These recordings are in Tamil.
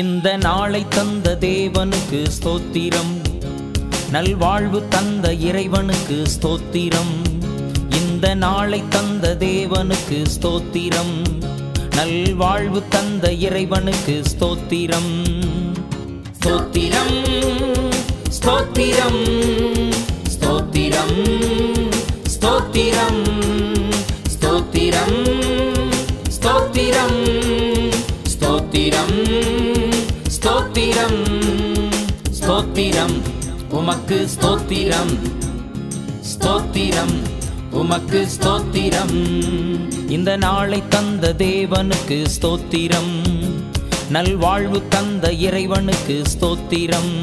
இந்த நாளை தந்த தேவனுக்கு ஸ்தோத்திரம். நல்வாழ்வு தந்த இறைவனுக்கு ஸ்தோத்திரம். இந்த நாளை தந்த தேவனுக்கு ஸ்தோத்திரம். நல்வாழ்வு தந்த இறைவனுக்கு ஸ்தோத்திரம். ஸ்தோத்திரம் ஸ்தோத்திரம் ஸ்தோத்திரம் ஸ்தோத்திரம் ஸ்தோத்திரம். ஸ்தோத்திரம். ஸ்தோத்திரம். ஸ்தோத்திரம். உமக்கு ஸ்தோத்திரம். ஸ்தோத்திரம். உமக்கு ஸ்தோத்திரம். இந்த நாளை தந்த தேவனுக்கு ஸ்தோத்திரம். நல்வாழ்வு தந்த இறைவனுக்கு ஸ்தோத்திரம்.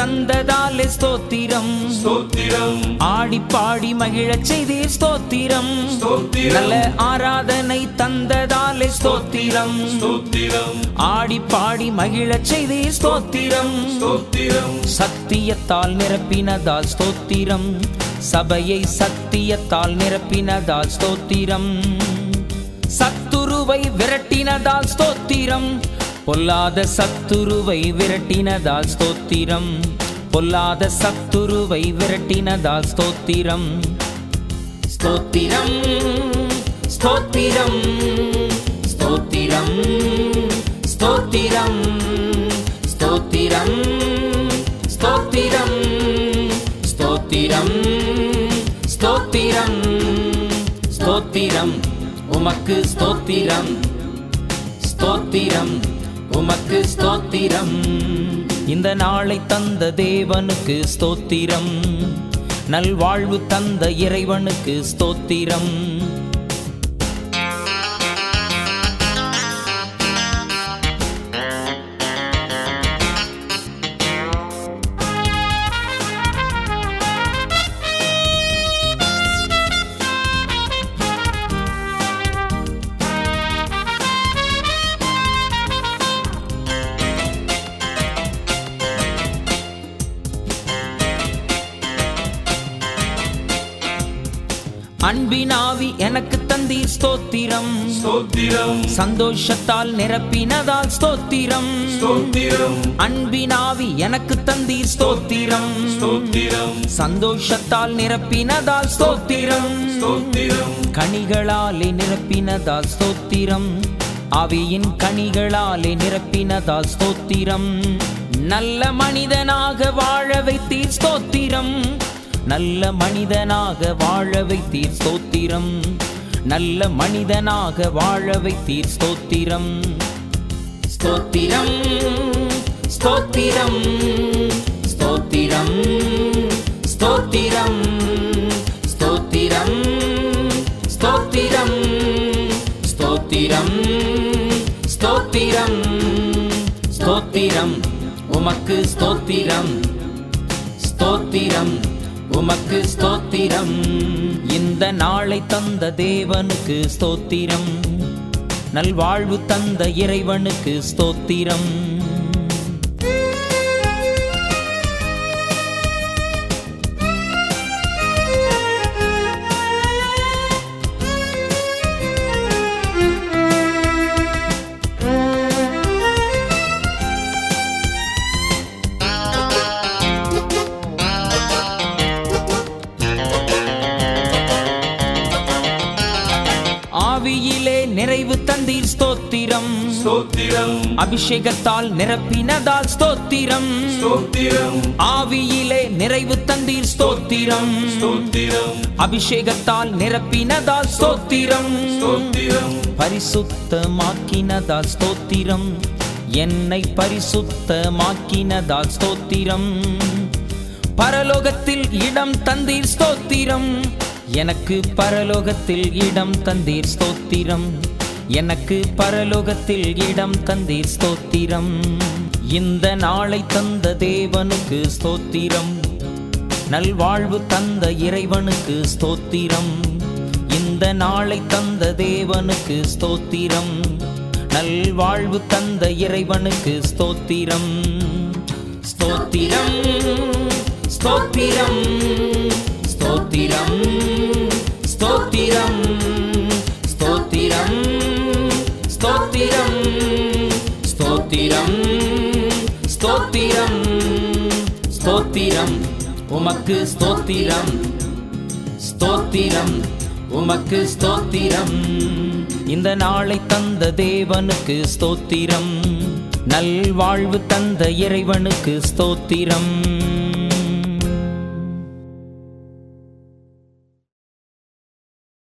தந்ததாலே ஸ்தோத்திரம். ஸ்தோத்திரம். ஆடி பாடி மகிழச் செய்தீர் ஸ்தோத்திரம். நல்ல ஆராதனை தந்ததாலே ஸ்தோத்திரம். ஸ்தோத்திரம். ஆடி பாடி மகிழச் செய்தீர் ஸ்தோத்திரம். ஸ்தோத்திரம். சத்தியத்தால் நிரப்பினதால் ஸ்தோத்திரம். சபையை சத்தியத்தால் நிரப்பினதால் ஸ்தோத்திரம். சத்துருவை விரட்டினதால் ஸ்தோத்திரம். பொல்லாத சத்துருவை விரட்டினதால் ஸ்தோத்திரம். பொல்லாத சத்துருவை விரட்டினதால் ஸ்தோத்திரம். ஸ்தோத்திரம் ஸ்தோத்திரம் ஸ்தோத்திரம் ஸ்தோத்திரம் ஸ்தோத்திரம் ஸ்தோத்திரம் ஸ்தோத்திரம் ஸ்தோத்திரம் ஸ்தோத்திரம். உமக்கு ஸ்தோத்திரம் ஸ்தோத்திரம். உமக்கு ஸ்தோத்திரம். இந்த நாளை தந்த தேவனுக்கு ஸ்தோத்திரம். நல்வாழ்வு தந்த இறைவனுக்கு ஸ்தோத்திரம். அன்பினாவி எனக்கு தந்தீர் ஸ்தோத்திரம். ஸ்தோத்திரம். சந்தோஷத்தால் நிரப்பினதால் ஸ்தோத்திரம். ஸ்தோத்திரம். அன்பினாவி எனக்கு தந்தீர் ஸ்தோத்திரம். ஸ்தோத்திரம். சந்தோஷத்தால் நிரப்பினதால் ஸ்தோத்திரம். ஸ்தோத்திரம். கனிகளாலே நிரப்பினதால் ஸ்தோத்திரம். ஆவியின் கனிகளாலே நிரப்பினதால் ஸ்தோத்திரம். நல்ல மனிதனாக வாழ வைத்தீர் ஸ்தோத்திரம். நல்ல மனிதனாக வாழ வைத்தீர் ஸ்தோத்திரம். நல்ல மனிதனாக வாழ வைத்தீர் ஸ்தோத்திரம். ஸ்தோத்திரம் ஸ்தோத்திரம் ஸ்தோத்திரம் ஸ்தோத்திரம் ஸ்தோத்திரம் ஸ்தோத்திரம் ஸ்தோத்திரம் ஸ்தோத்திரம் ஸ்தோத்திரம். உமக்கு ஸ்தோத்திரம் ஸ்தோத்திரம். உமக்கு ஸ்தோத்திரம். இந்த நாளை தந்த தேவனுக்கு ஸ்தோத்திரம். நல்வாழ்வு தந்த இறைவனுக்கு ஸ்தோத்திரம். நிறைவு தந்தீர் ஸ்தோத்திரம். ஸ்தோத்திரம். அபிஷேகத்தால் நிரப்பினதால் ஸ்தோத்திரம். ஸ்தோத்திரம். ஆவியிலே நிறைவு தந்தீர் ஸ்தோத்திரம். ஸ்தோத்திரம். அபிஷேகத்தால் நிரப்பினதால் ஸ்தோத்திரம். ஸ்தோத்திரம். பரிசுத்தமாக்கினதால் ஸ்தோத்திரம். என்னை பரிசுத்தமாக்கினதால் ஸ்தோத்திரம். பரலோகத்தில் இடம் தந்தீர் ஸ்தோத்திரம். எனக்கு பரலோகத்தில் இடம் தந்தீர் ஸ்தோத்திரம். எனக்கு பரலோகத்தில் இடம் தந்தீர் ஸ்தோத்திரம். இந்த நாளை தந்த தேவனுக்கு ஸ்தோத்திரம். நல்வாழ்வு தந்த இறைவனுக்கு ஸ்தோத்திரம். இந்த நாளை தந்த தேவனுக்கு ஸ்தோத்திரம். நல்வாழ்வு தந்த இறைவனுக்கு ஸ்தோத்திரம். ஸ்தோத்திரம் ஸ்தோத்திரம். ஸ்தோத்திரம் ஸ்தோத்திரம். உமக்கு ஸ்தோத்திரம். ஸ்தோத்திரம். உமக்கு ஸ்தோத்திரம். இந்த நாளை தந்த தேவனுக்கு ஸ்தோத்திரம். நல்வாழ்வு தந்த இறைவனுக்கு ஸ்தோத்திரம்.